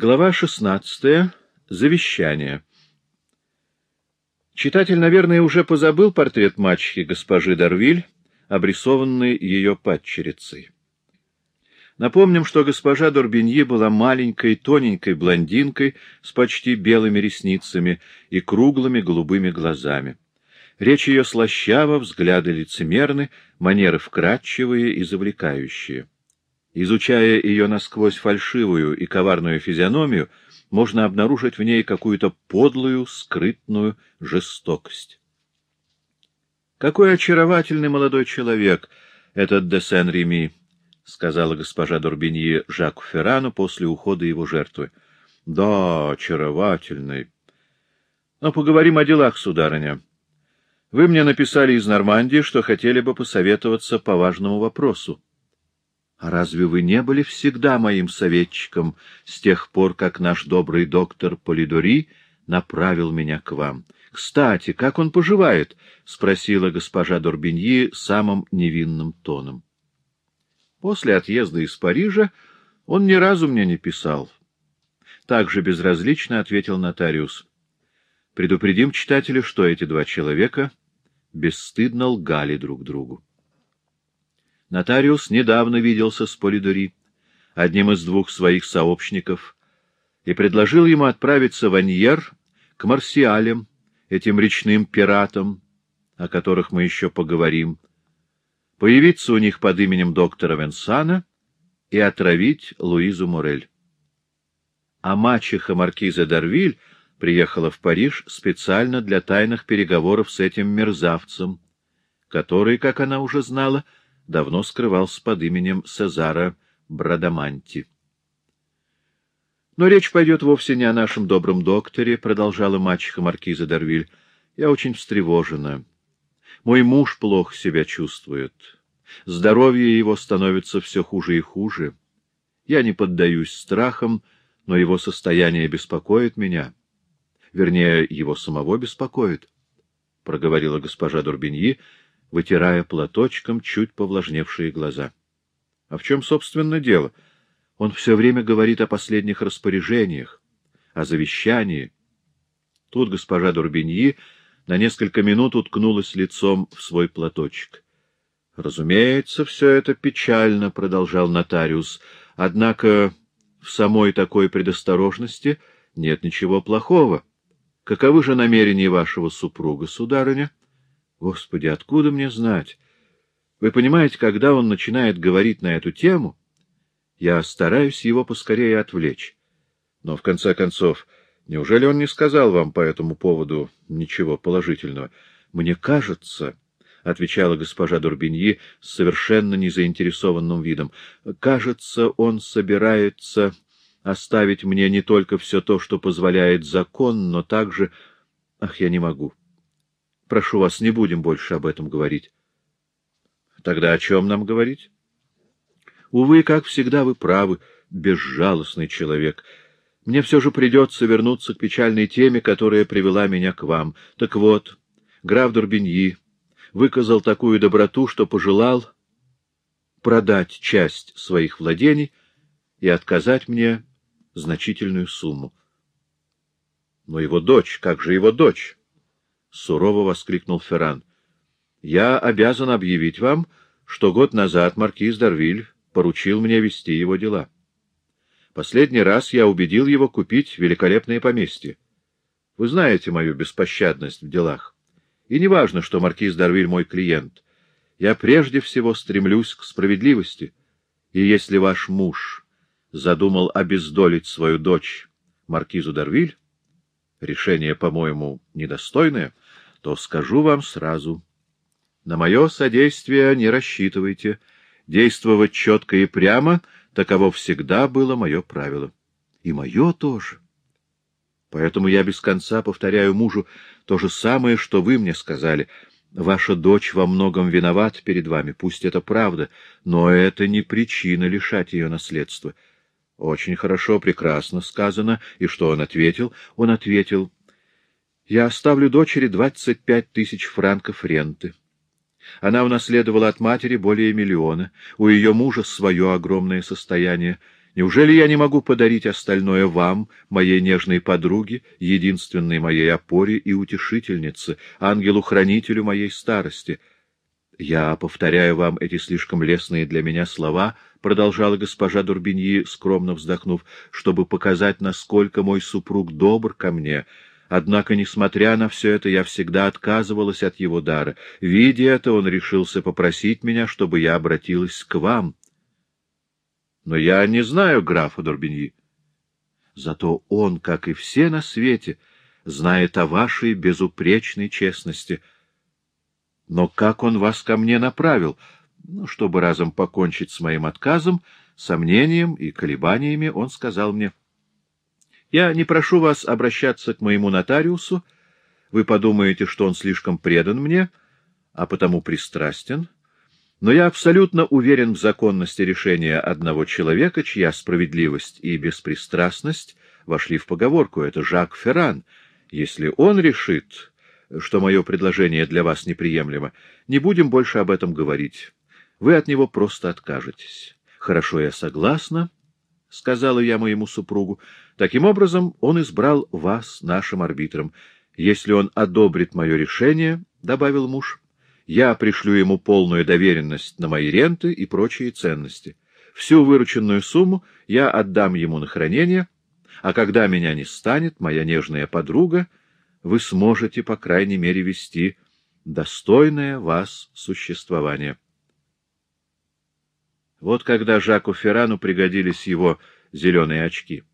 Глава 16. Завещание. Читатель, наверное, уже позабыл портрет мачехи госпожи Дарвиль, обрисованный ее падчерицей. Напомним, что госпожа Дорбиньи была маленькой, тоненькой блондинкой с почти белыми ресницами и круглыми голубыми глазами. Речь ее слащава, взгляды лицемерны, манеры вкрадчивые и завлекающие. Изучая ее насквозь фальшивую и коварную физиономию, можно обнаружить в ней какую-то подлую, скрытную жестокость. Какой очаровательный молодой человек этот де Сен-Реми! — сказала госпожа Дорбиньи Жаку Феррану после ухода его жертвы. — Да, очаровательный. Но поговорим о делах, сударыня. Вы мне написали из Нормандии, что хотели бы посоветоваться по важному вопросу. — А разве вы не были всегда моим советчиком с тех пор, как наш добрый доктор Полидори направил меня к вам? Кстати, как он поживает? — спросила госпожа Дорбиньи самым невинным тоном. После отъезда из Парижа он ни разу мне не писал. Так же безразлично ответил нотариус. Предупредим читателя, что эти два человека бесстыдно лгали друг другу. Нотариус недавно виделся с Полидори, одним из двух своих сообщников, и предложил ему отправиться в Аньер к марсиалям, этим речным пиратам, о которых мы еще поговорим, появиться у них под именем доктора Венсана и отравить Луизу Морель. А мачеха маркиза Дарвиль приехала в Париж специально для тайных переговоров с этим мерзавцем, который, как она уже знала, давно скрывался под именем Сезара Брадаманти. Но речь пойдет вовсе не о нашем добром докторе, — продолжала мачеха маркиза Дарвиль. Я очень встревожена. Мой муж плохо себя чувствует. Здоровье его становится все хуже и хуже. Я не поддаюсь страхам, но его состояние беспокоит меня. Вернее, его самого беспокоит, — проговорила госпожа Дурбиньи, вытирая платочком чуть повлажневшие глаза. — А в чем, собственно, дело? Он все время говорит о последних распоряжениях, о завещании. Тут госпожа Дурбиньи на несколько минут уткнулась лицом в свой платочек. — Разумеется, все это печально, — продолжал нотариус, — однако в самой такой предосторожности нет ничего плохого. Каковы же намерения вашего супруга, сударыня? Господи, откуда мне знать? Вы понимаете, когда он начинает говорить на эту тему, я стараюсь его поскорее отвлечь. Но, в конце концов, Неужели он не сказал вам по этому поводу ничего положительного? Мне кажется, — отвечала госпожа Дурбиньи с совершенно незаинтересованным видом, — кажется, он собирается оставить мне не только все то, что позволяет закон, но также... Ах, я не могу. Прошу вас, не будем больше об этом говорить. Тогда о чем нам говорить? Увы, как всегда, вы правы, безжалостный человек — мне все же придется вернуться к печальной теме, которая привела меня к вам. Так вот, граф Дурбиньи выказал такую доброту, что пожелал продать часть своих владений и отказать мне значительную сумму. — Но его дочь, как же его дочь? — сурово воскликнул Ферран. — Я обязан объявить вам, что год назад маркиз Дарвиль поручил мне вести его дела. — Последний раз я убедил его купить великолепное поместье. Вы знаете мою беспощадность в делах. И не важно, что маркиз Дарвиль мой клиент. Я прежде всего стремлюсь к справедливости. И если ваш муж задумал обездолить свою дочь, маркизу Дарвиль, решение, по-моему, недостойное, то скажу вам сразу. На мое содействие не рассчитывайте. Действовать четко и прямо — Таково всегда было мое правило. И мое тоже. Поэтому я без конца повторяю мужу то же самое, что вы мне сказали. Ваша дочь во многом виновата перед вами, пусть это правда, но это не причина лишать ее наследства. Очень хорошо, прекрасно сказано. И что он ответил? Он ответил, я оставлю дочери двадцать пять тысяч франков ренты. Она унаследовала от матери более миллиона, у ее мужа свое огромное состояние. Неужели я не могу подарить остальное вам, моей нежной подруге, единственной моей опоре и утешительнице, ангелу-хранителю моей старости? Я повторяю вам эти слишком лестные для меня слова, — продолжала госпожа Дурбиньи, скромно вздохнув, — чтобы показать, насколько мой супруг добр ко мне. Однако, несмотря на все это, я всегда отказывалась от его дара. Видя это, он решился попросить меня, чтобы я обратилась к вам. Но я не знаю графа Дорбиньи. Зато он, как и все на свете, знает о вашей безупречной честности. Но как он вас ко мне направил? Ну, чтобы разом покончить с моим отказом, сомнением и колебаниями, он сказал мне, «Я не прошу вас обращаться к моему нотариусу. Вы подумаете, что он слишком предан мне, а потому пристрастен». Но я абсолютно уверен в законности решения одного человека, чья справедливость и беспристрастность вошли в поговорку. Это Жак Ферран. Если он решит, что мое предложение для вас неприемлемо, не будем больше об этом говорить. Вы от него просто откажетесь. Хорошо, я согласна, — сказала я моему супругу. Таким образом, он избрал вас нашим арбитром. Если он одобрит мое решение, — добавил муж, — я пришлю ему полную доверенность на мои ренты и прочие ценности. Всю вырученную сумму я отдам ему на хранение, а когда меня не станет, моя нежная подруга, вы сможете, по крайней мере, вести достойное вас существование. Вот когда Жаку Феррану пригодились его зеленые очки.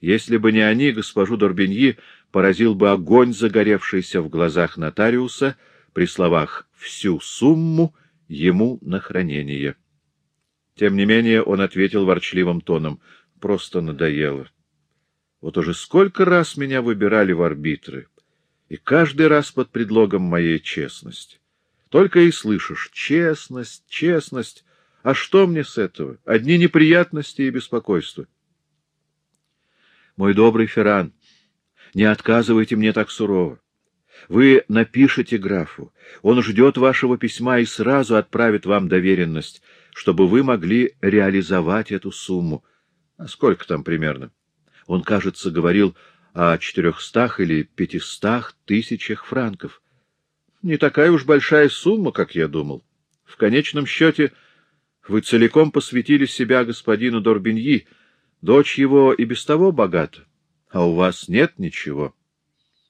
Если бы не они, госпожу Дорбиньи поразил бы огонь, загоревшийся в глазах нотариуса, при словах всю сумму ему на хранение. Тем не менее он ответил ворчливым тоном. Просто надоело. Вот уже сколько раз меня выбирали в арбитры, и каждый раз под предлогом моей честности. Только и слышишь — честность, честность. А что мне с этого? Одни неприятности и беспокойства. Мой добрый Ферран, не отказывайте мне так сурово. Вы напишете графу, он ждет вашего письма и сразу отправит вам доверенность, чтобы вы могли реализовать эту сумму. А сколько там примерно? Он, кажется, говорил о четырехстах или пятистах тысячах франков. Не такая уж большая сумма, как я думал. В конечном счете вы целиком посвятили себя господину Дорбиньи, дочь его и без того богата, а у вас нет ничего.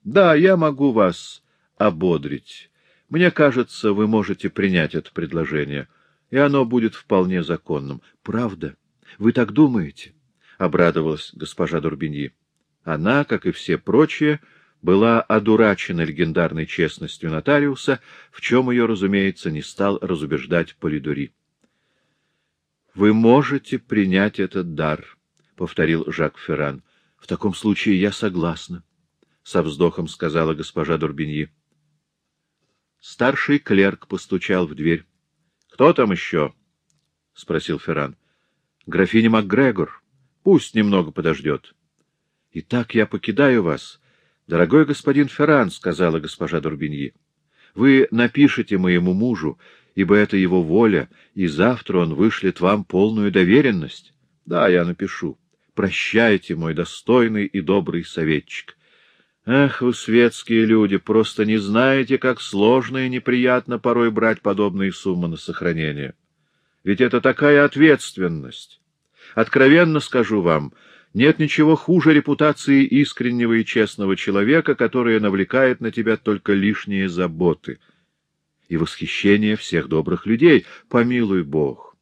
Да, я могу вас ободрить. Мне кажется, вы можете принять это предложение, и оно будет вполне законным. Правда? Вы так думаете? — обрадовалась госпожа Дурбиньи. Она, как и все прочие, была одурачена легендарной честностью нотариуса, в чем ее, разумеется, не стал разубеждать Полидори. — Вы можете принять этот дар, — повторил Жак Ферран. — В таком случае я согласна со вздохом сказала госпожа Дурбиньи. Старший клерк постучал в дверь. — Кто там еще? — спросил Ферран. — Графиня МакГрегор. Пусть немного подождет. — Итак, я покидаю вас. Дорогой господин Ферран, — сказала госпожа Дурбиньи, — вы напишите моему мужу, ибо это его воля, и завтра он вышлет вам полную доверенность. Да, я напишу. Прощайте, мой достойный и добрый советчик. Ах, вы, светские люди, просто не знаете, как сложно и неприятно порой брать подобные суммы на сохранение. Ведь это такая ответственность. Откровенно скажу вам, нет ничего хуже репутации искреннего и честного человека, которая навлекает на тебя только лишние заботы и восхищение всех добрых людей. Помилуй Бог.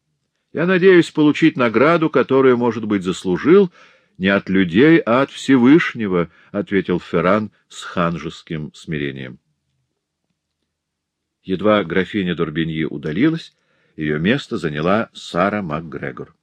Я надеюсь получить награду, которую, может быть, заслужил, — не от людей, а от Всевышнего, — ответил Ферран с ханжеским смирением. Едва графиня Дорбиньи удалилась, ее место заняла Сара МакГрегор.